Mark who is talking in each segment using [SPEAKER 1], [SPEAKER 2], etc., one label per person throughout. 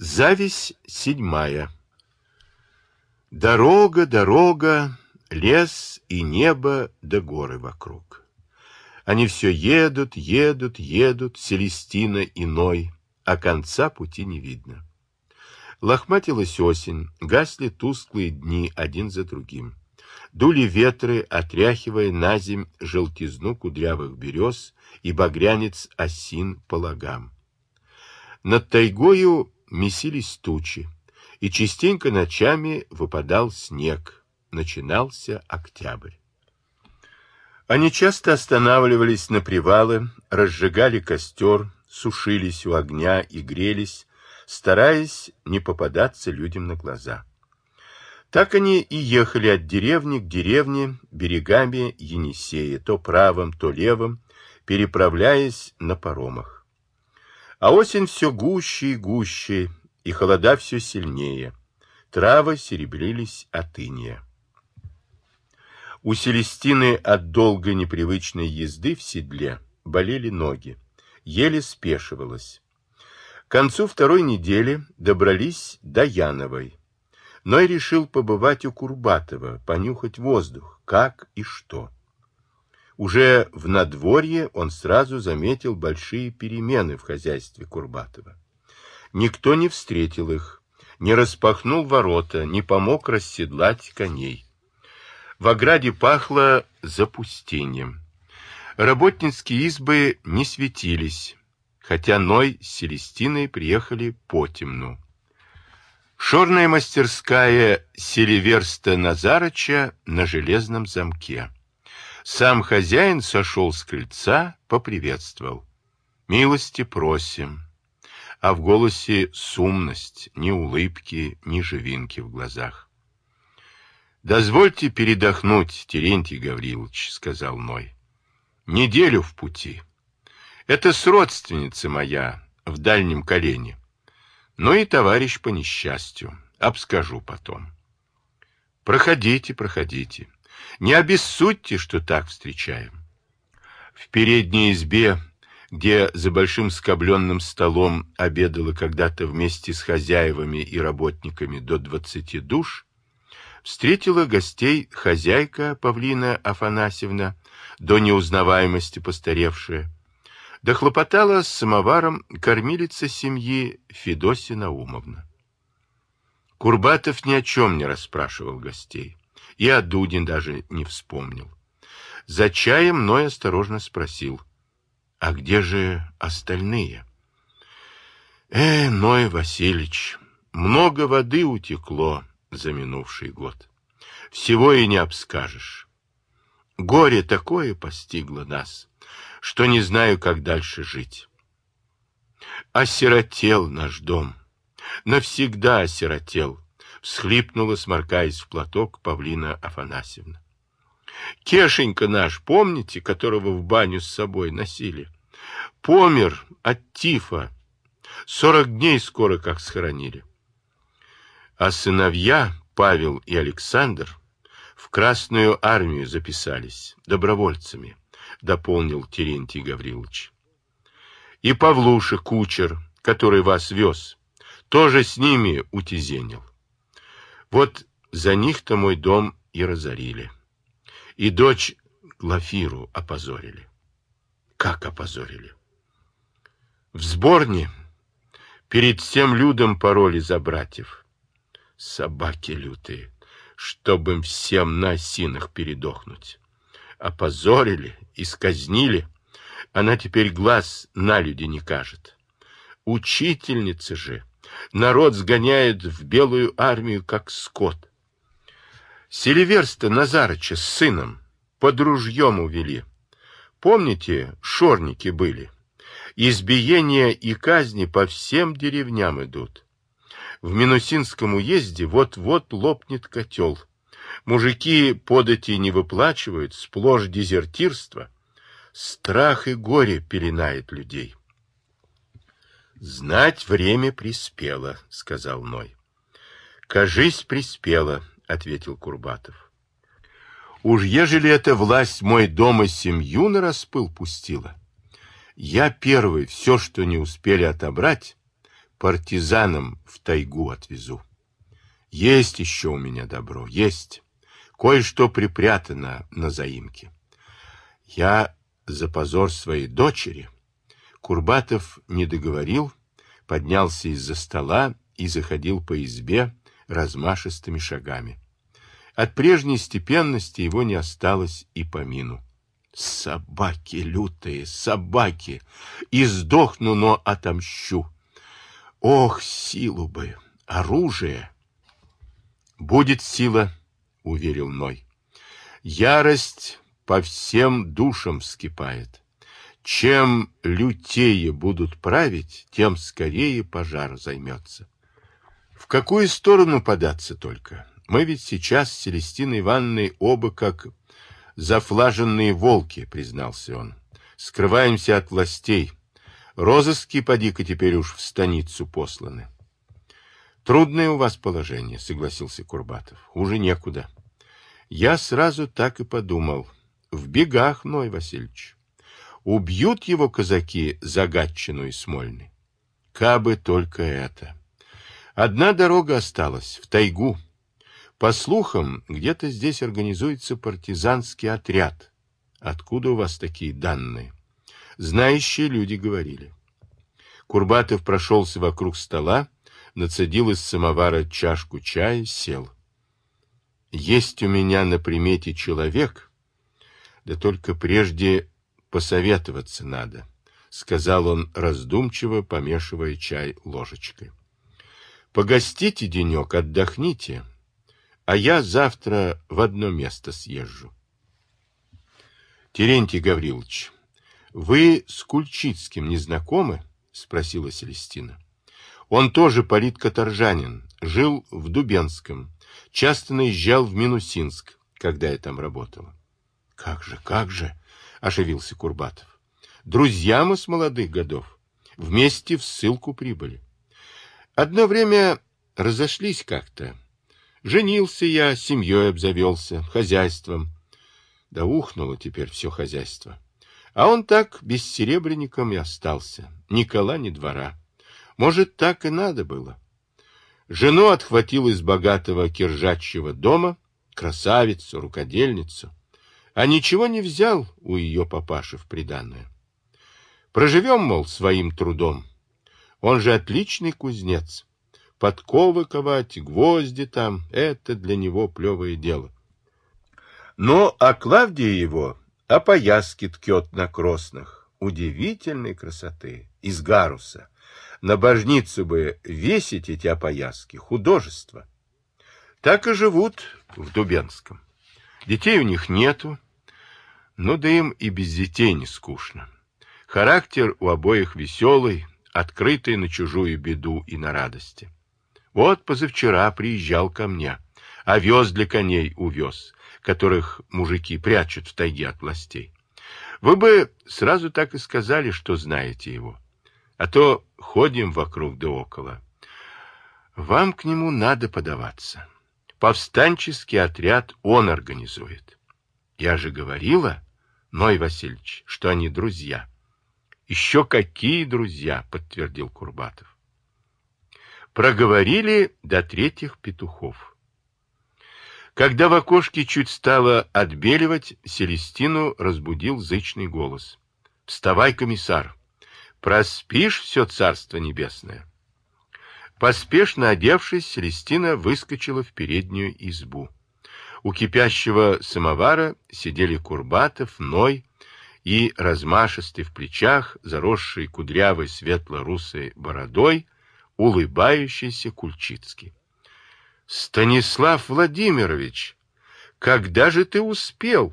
[SPEAKER 1] Зависть седьмая. Дорога, дорога, лес и небо да горы вокруг. Они все едут, едут, едут, Селестина иной, а конца пути не видно. Лохматилась осень, гасли тусклые дни один за другим. Дули ветры, отряхивая на земь желтизну кудрявых берез и багрянец осин по лагам. Над тайгою месились тучи, и частенько ночами выпадал снег. Начинался октябрь. Они часто останавливались на привалы, разжигали костер, сушились у огня и грелись, стараясь не попадаться людям на глаза. Так они и ехали от деревни к деревне берегами Енисея, то правым, то левым, переправляясь на паромах. А осень все гуще и гуще, и холода все сильнее. Травы серебрились от иния. У Селестины от долгой непривычной езды в седле болели ноги, еле спешивалась. К концу второй недели добрались до Яновой. но и решил побывать у Курбатова, понюхать воздух, как и что. Уже в надворье он сразу заметил большие перемены в хозяйстве Курбатова. Никто не встретил их, не распахнул ворота, не помог расседлать коней. В ограде пахло запустением. Работницкие избы не светились, хотя Ной с Селестиной приехали по темну. Шорная мастерская Селиверста Назарыча на железном замке. Сам хозяин сошел с крыльца, поприветствовал. «Милости просим». А в голосе сумность, ни улыбки, ни живинки в глазах. «Дозвольте передохнуть, Терентий Гаврилович», — сказал Ной. «Неделю в пути. Это с родственница моя в дальнем колене. Ну и товарищ по несчастью. Обскажу потом». «Проходите, проходите». Не обессудьте, что так встречаем. В передней избе, где за большим скобленным столом обедала когда-то вместе с хозяевами и работниками до двадцати душ, встретила гостей хозяйка Павлина Афанасьевна, до неузнаваемости постаревшая, да хлопотала с самоваром кормилица семьи Федосия Наумовна. Курбатов ни о чем не расспрашивал гостей. И о Дудин даже не вспомнил. За чаем Ной осторожно спросил, а где же остальные? Э, Ной Васильевич, много воды утекло за минувший год. Всего и не обскажешь. Горе такое постигло нас, что не знаю, как дальше жить. Осиротел наш дом, навсегда осиротел, всхлипнула, сморкаясь в платок, Павлина Афанасьевна. Кешенька наш, помните, которого в баню с собой носили? Помер от тифа. Сорок дней скоро как схоронили. А сыновья Павел и Александр в Красную армию записались добровольцами, дополнил Терентий Гаврилович. И Павлуша, кучер, который вас вез, тоже с ними утезенил. Вот за них-то мой дом и разорили. И дочь Глафиру опозорили. Как опозорили? В сборне перед всем людом пароли за братьев. Собаки лютые, чтобы им всем на осинах передохнуть. Опозорили, исказнили. Она теперь глаз на люди не кажет. Учительница же народ сгоняет в белую армию, как скот. Селиверста Назарыча с сыном под ружьем увели. Помните, шорники были? Избиения и казни по всем деревням идут. В Минусинском уезде вот-вот лопнет котел. Мужики подати не выплачивают, сплошь дезертирство. Страх и горе пеленает людей. Знать время приспело, сказал Ной. Кажись, приспело, ответил Курбатов. Уж ежели эта власть мой дом и семью на распыл пустила, я первый все, что не успели отобрать, партизанам в тайгу отвезу. Есть еще у меня добро, есть. Кое-что припрятано на заимке. Я за позор своей дочери. Курбатов не договорил, поднялся из-за стола и заходил по избе размашистыми шагами. От прежней степенности его не осталось и помину. Собаки лютые, собаки! И сдохну, но отомщу. Ох, силу бы, оружие! Будет сила, уверил Ной. Ярость по всем душам вскипает. Чем лютее будут править, тем скорее пожар займется. В какую сторону податься только? Мы ведь сейчас с Селестиной Ивановной оба как зафлаженные волки, признался он. Скрываемся от властей. Розыски, поди-ка, теперь уж в станицу посланы. Трудное у вас положение, согласился Курбатов. Хуже некуда. Я сразу так и подумал. В бегах, Ной Васильевич. Убьют его казаки за Гатчину и Смольный. Кабы только это. Одна дорога осталась, в тайгу. По слухам, где-то здесь организуется партизанский отряд. Откуда у вас такие данные? Знающие люди говорили. Курбатов прошелся вокруг стола, нацедил из самовара чашку чая, сел. Есть у меня на примете человек, да только прежде посоветоваться надо, сказал он раздумчиво, помешивая чай ложечкой. Погостите денек, отдохните, а я завтра в одно место съезжу. Терентий Гаврилович, вы с Кульчицким не знакомы? Спросила Селестина. Он тоже политкоторжанин, жил в Дубенском, часто наезжал в Минусинск, когда я там работала. Как же, как же, оживился Курбатов. Друзья мы с молодых годов, вместе в ссылку прибыли. Одно время разошлись как-то, Женился я, семьей обзавелся, хозяйством. Да ухнуло теперь все хозяйство. А он так бессеребренником и остался. Ни кола, ни двора. Может, так и надо было. Жену отхватил из богатого киржачьего дома, красавицу, рукодельницу, а ничего не взял у ее папаши в приданное. Проживем, мол, своим трудом. Он же отличный кузнец подковы ковать, гвозди там — это для него плевое дело. Но а Клавдия его опояски ткет на кроснах, удивительной красоты, из гаруса. На божницу бы весить эти опояски, художество. Так и живут в Дубенском. Детей у них нету, но да им и без детей не скучно. Характер у обоих веселый, открытый на чужую беду и на радости. Вот позавчера приезжал ко мне, овес для коней увез, которых мужики прячут в тайге от властей. Вы бы сразу так и сказали, что знаете его. А то ходим вокруг да около. Вам к нему надо подаваться. Повстанческий отряд он организует. Я же говорила, Ной Васильевич, что они друзья. Еще какие друзья, подтвердил Курбатов. Проговорили до третьих петухов. Когда в окошке чуть стало отбеливать, Селестину разбудил зычный голос. «Вставай, комиссар! Проспишь все царство небесное!» Поспешно одевшись, Селестина выскочила в переднюю избу. У кипящего самовара сидели Курбатов, Ной и размашистый в плечах, заросший кудрявой светло-русой бородой, улыбающийся Кульчицкий. Станислав Владимирович, когда же ты успел?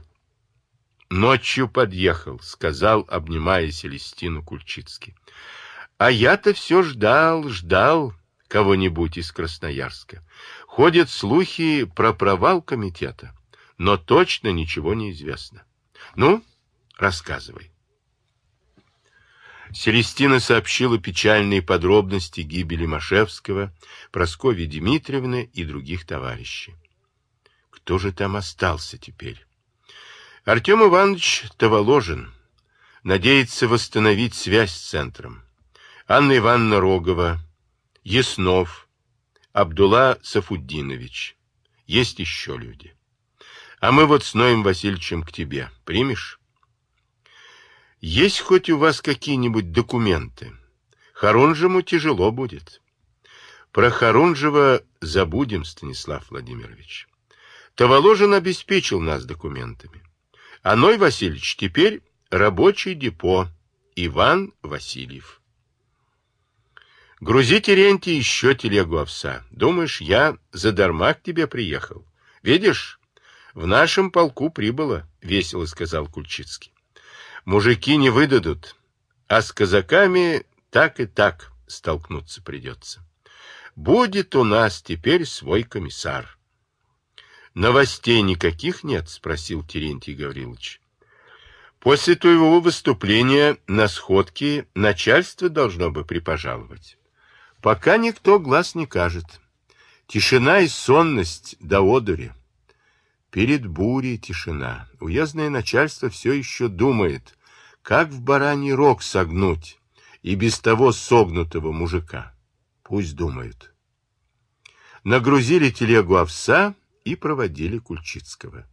[SPEAKER 1] Ночью подъехал, сказал, обнимая Селестину Кульчицкий. А я-то все ждал, ждал кого-нибудь из Красноярска. Ходят слухи про провал комитета, но точно ничего не известно. Ну, рассказывай. Селестина сообщила печальные подробности гибели Машевского, Прасковьи Дмитриевны и других товарищей. Кто же там остался теперь? Артем Иванович Таволожин надеется восстановить связь с центром. Анна Ивановна Рогова, Яснов, Абдулла Сафуддинович. Есть еще люди. А мы вот с Ноем Васильевичем к тебе. Примешь? Есть хоть у вас какие-нибудь документы? Харунжему тяжело будет. Про Харунжева забудем, Станислав Владимирович. Tavalожин обеспечил нас документами. А Ной Васильевич теперь рабочий депо Иван Васильев. Грузи, Терентий, еще телегу овса. Думаешь, я задарма к тебе приехал? Видишь, в нашем полку прибыло, — весело сказал Кульчицкий. Мужики не выдадут, а с казаками так и так столкнуться придется. Будет у нас теперь свой комиссар. Новостей никаких нет? — спросил Терентий Гаврилович. После твоего выступления на сходке начальство должно бы припожаловать. Пока никто глаз не кажет. Тишина и сонность до одури. Перед бурей тишина. Уездное начальство все еще думает, как в бараний рог согнуть и без того согнутого мужика. Пусть думают. Нагрузили телегу овса и проводили Кульчицкого.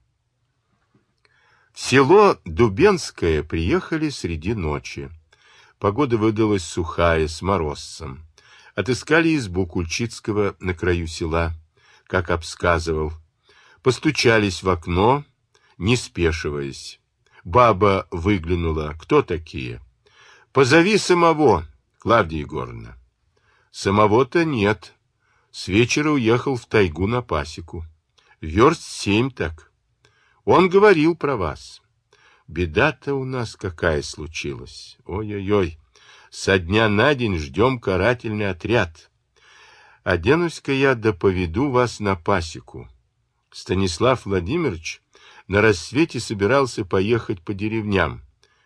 [SPEAKER 1] В село Дубенское приехали среди ночи. Погода выдалась сухая, с морозцем. Отыскали избу Кульчицкого на краю села, как обсказывал. Постучались в окно, не спешиваясь. Баба выглянула. Кто такие? Позови самого, Клавдия Егоровна. Самого-то нет. С вечера уехал в тайгу на пасеку. Верст семь так. Он говорил про вас. Беда-то у нас какая случилась. Ой-ой-ой. Со дня на день ждем карательный отряд. Оденусь-ка я да поведу вас на пасеку. Станислав Владимирович на рассвете собирался поехать по деревням,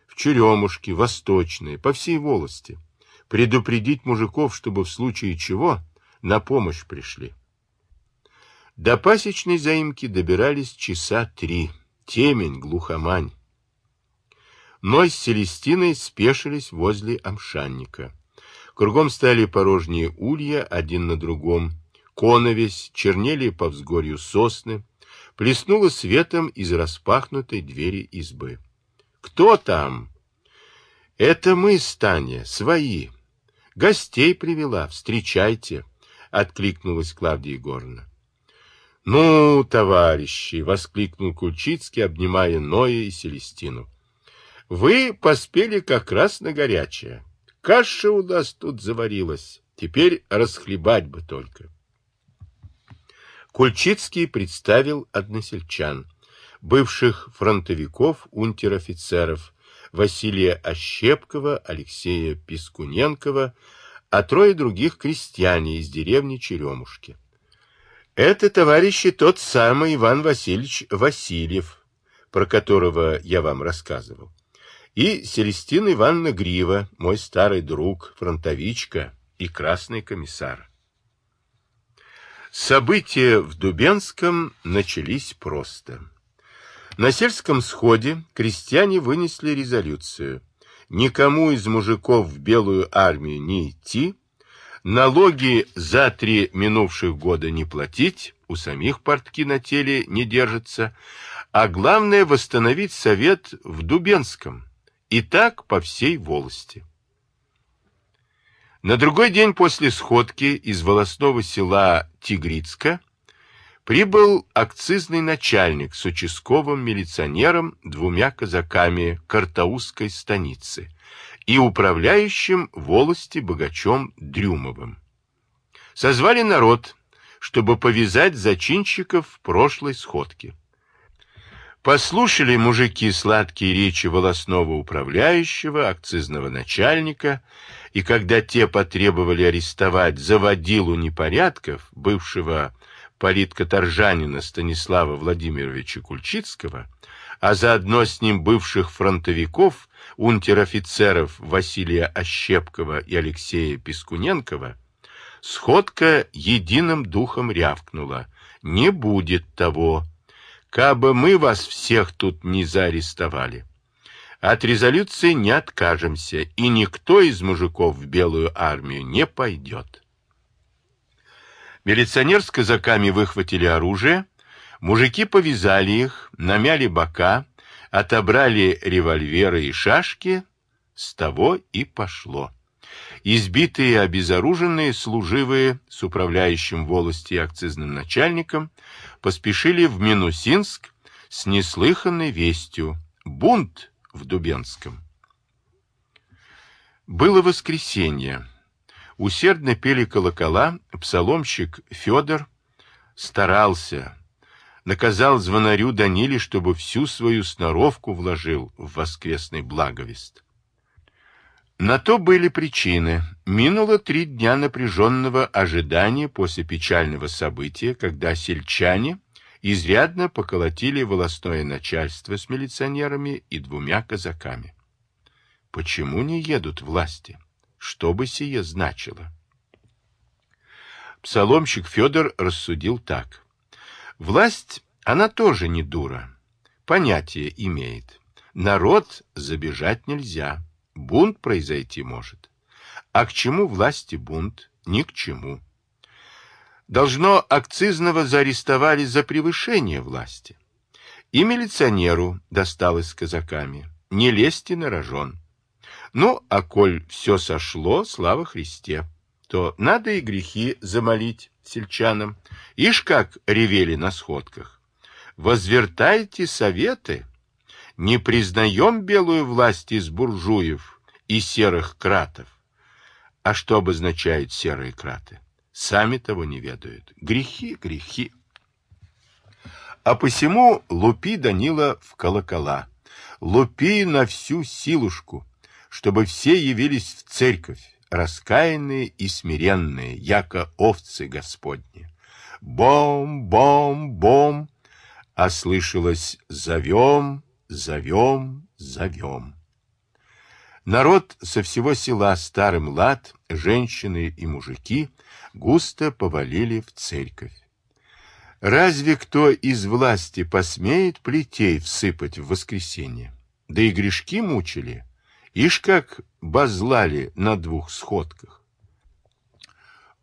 [SPEAKER 1] в Черемушки, Восточные, по всей волости, предупредить мужиков, чтобы в случае чего на помощь пришли. До пасечной заимки добирались часа три. Темень, глухомань. Ной с Селестиной спешились возле амшанника. Кругом стояли порожние улья, один на другом. Коновесь, чернели по взгорью сосны. Плеснуло светом из распахнутой двери избы. «Кто там?» «Это мы, Станя, свои. Гостей привела, встречайте», — откликнулась Клавдия Егоровна. «Ну, товарищи!» — воскликнул Кульчицкий, обнимая Ноя и Селестину. Вы поспели как раз на горячее. Каша у нас тут заварилась. Теперь расхлебать бы только. Кульчицкий представил односельчан, бывших фронтовиков, унтер-офицеров, Василия Ощепкова, Алексея Пискуненкова, а трое других крестьяне из деревни Черемушки. Это, товарищи, тот самый Иван Васильевич Васильев, про которого я вам рассказывал и Селестина Ивановна Грива, мой старый друг, фронтовичка и красный комиссар. События в Дубенском начались просто. На сельском сходе крестьяне вынесли резолюцию никому из мужиков в Белую армию не идти, налоги за три минувших года не платить, у самих портки на теле не держатся, а главное восстановить совет в Дубенском, и так по всей волости. На другой день после сходки из волосного села Тигрицка прибыл акцизный начальник с участковым милиционером, двумя казаками Картаузской станицы и управляющим волости богачом Дрюмовым. Созвали народ, чтобы повязать зачинщиков прошлой сходки. Послушали мужики сладкие речи волосного управляющего, акцизного начальника, и когда те потребовали арестовать заводилу непорядков, бывшего политкоторжанина Станислава Владимировича Кульчицкого, а заодно с ним бывших фронтовиков, унтер-офицеров Василия Ощепкова и Алексея Пискуненкова, сходка единым духом рявкнула «Не будет того!» Кабы мы вас всех тут не заарестовали. От резолюции не откажемся, и никто из мужиков в белую армию не пойдет. Милиционер с казаками выхватили оружие, мужики повязали их, намяли бока, отобрали револьверы и шашки, с того и пошло. Избитые и обезоруженные служивые с управляющим волости и акцизным начальником поспешили в Минусинск с неслыханной вестью «Бунт в Дубенском». Было воскресенье. Усердно пели колокола, псаломщик Федор старался, наказал звонарю Даниле, чтобы всю свою сноровку вложил в воскресный благовест. На то были причины. Минуло три дня напряженного ожидания после печального события, когда сельчане изрядно поколотили волостное начальство с милиционерами и двумя казаками. Почему не едут власти? Что бы сие значило? Псаломщик Федор рассудил так. Власть, она тоже не дура. Понятие имеет. Народ забежать нельзя. Бунт произойти может. А к чему власти бунт? Ни к чему. Должно акцизного заарестовали за превышение власти. И милиционеру досталось с казаками. Не лезьте на рожон. Ну, а коль все сошло, слава Христе, то надо и грехи замолить сельчанам. Ишь как ревели на сходках. Возвертайте советы, не признаем белую власть из буржуев и серых кратов. А что обозначают серые краты? Сами того не ведают. Грехи, грехи. А посему лупи Данила в колокола. Лупи на всю силушку, чтобы все явились в церковь, раскаянные и смиренные, яко овцы Господни. Бом, бом, бом, а слышалось «зовем, зовем, зовем». Народ со всего села Старый Млад, женщины и мужики, густо повалили в церковь. Разве кто из власти посмеет плетей всыпать в воскресенье? Да и грешки мучили. Ишь как базлали на двух сходках.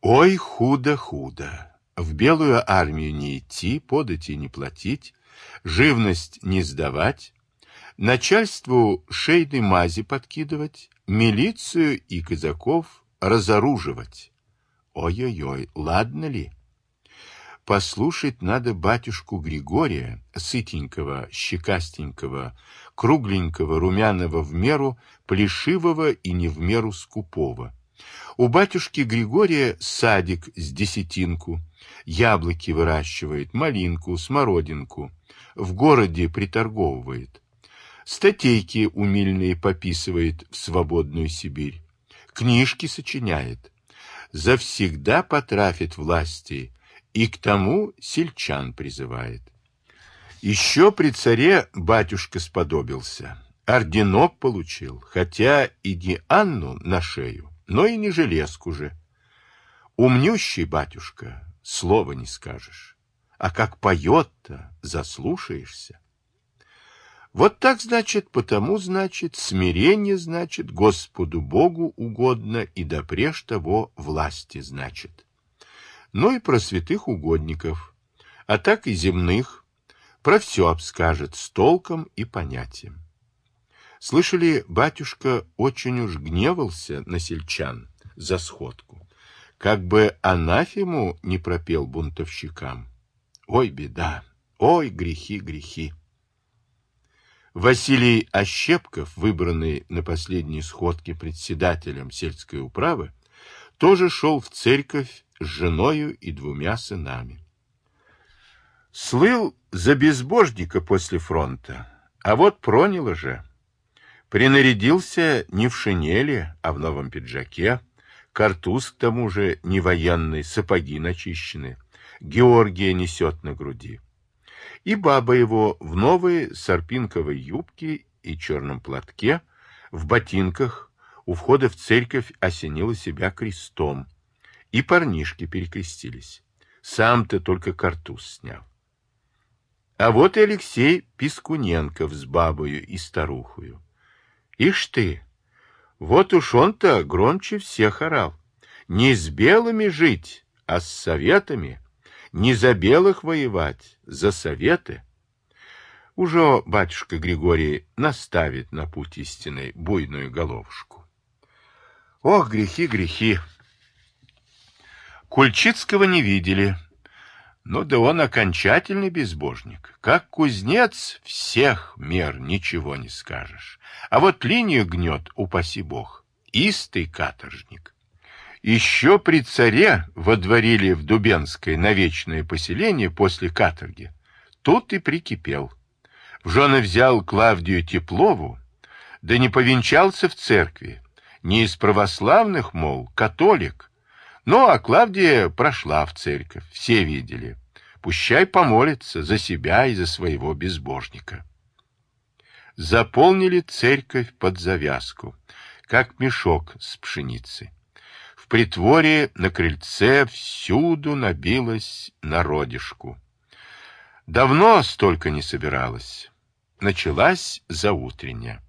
[SPEAKER 1] Ой, худо-худо. В белую армию не идти, подати не платить, живность не сдавать, начальству шейной мази подкидывать, милицию и казаков разоруживать. Ой-ой-ой, ладно ли? Послушать надо батюшку Григория, сытенького, щекастенького, кругленького, румяного в меру, плешивого и не в меру скупого. У батюшки Григория садик с десятинку, яблоки выращивает, малинку, смородинку, в городе приторговывает. Статейки умильные пописывает в свободную Сибирь, книжки сочиняет. Завсегда потрафит власти и к тому сельчан призывает. Еще при царе батюшка сподобился, орденок получил, хотя и не Анну на шею, но и не железку же. Умнющий батюшка, слова не скажешь. А как поет-то, заслушаешься. Вот так, значит, потому, значит, смирение, значит, Господу Богу угодно и допреж того власти, значит. Ну и про святых угодников, а так и земных, про все обскажет с толком и понятием. Слышали, батюшка очень уж гневался на сельчан за сходку, как бы анафему не пропел бунтовщикам. Ой, беда, ой, грехи, грехи. Василий Ощепков, выбранный на последней сходке председателем сельской управы, тоже шел в церковь с женою и двумя сынами. Слыл за безбожника после фронта, а вот проняло же. Принарядился не в шинели, а в новом пиджаке, картуз к тому же не военный, сапоги начищены, Георгия несет на груди. И баба его в новой сарпинковой юбке и черном платке, в ботинках, у входа в церковь осенила себя крестом, и парнишки перекрестились. Сам-то только картуз снял. А вот и Алексей Пискуненков с бабою и старухою. Ишь ты, вот уж он-то громче всех орал. Не с белыми жить, а с советами. Не за белых воевать, за советы. Уже батюшка Григорий наставит на путь истинный буйную головушку. Ох, грехи, грехи! Кульчицкого не видели, но да он окончательный безбожник. Как кузнец всех мер ничего не скажешь. А вот линию гнет, упаси бог, истый каторжник. Еще при царе водворили в Дубенское на вечное поселение после каторги. Тут и прикипел. В жены взял Клавдию Теплову, да не повенчался в церкви. Не из православных, мол, католик. Ну, а Клавдия прошла в церковь, все видели. Пущай помолится за себя и за своего безбожника. Заполнили церковь под завязку, как мешок с пшеницей. В притворе на крыльце всюду набилось народишку. Давно столько не собиралось. Началась заутренняя.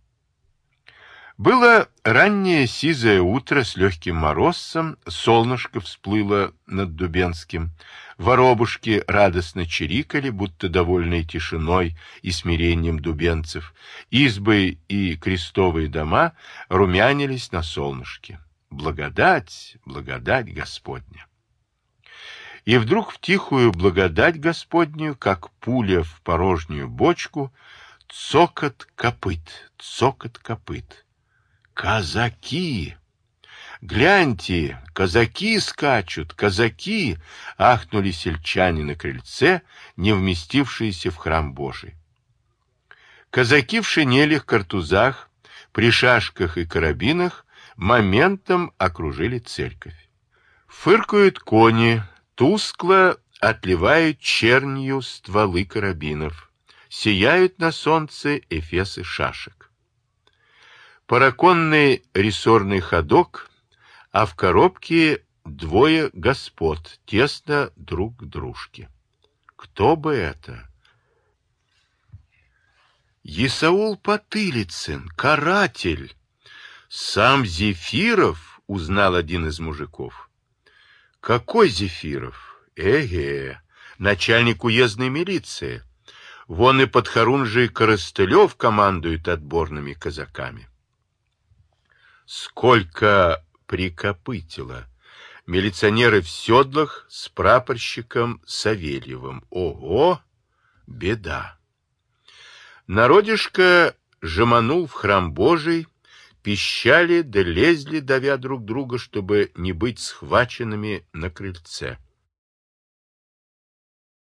[SPEAKER 1] Было раннее сизое утро с легким морозцем, солнышко всплыло над Дубенским, воробушки радостно чирикали, будто довольные тишиной и смирением дубенцев, избы и крестовые дома румянились на солнышке. Благодать, благодать Господня! И вдруг в тихую благодать Господню, как пуля в порожнюю бочку, цокот копыт, цокот копыт. Казаки! Гляньте, казаки скачут, казаки! Ахнули сельчане на крыльце, не вместившиеся в храм Божий. Казаки в шинелях, картузах, при шашках и карабинах моментом окружили церковь. Фыркают кони, тускло отливают чернью стволы карабинов, сияют на солнце эфесы шашек. Параконный рессорный ходок, а в коробке двое господ, тесно друг к дружке. Кто бы это? Исаул Потылицын, каратель. Сам Зефиров, узнал один из мужиков. Какой Зефиров? Эге, начальник уездной милиции. Вон и подхорунжий Коростылев командует отборными казаками. Сколько прикопытило! Милиционеры в седлах с прапорщиком Савельевым. Ого! Беда! Народишко жеманул в храм Божий, пищали да лезли, давя друг друга, чтобы не быть схваченными на крыльце.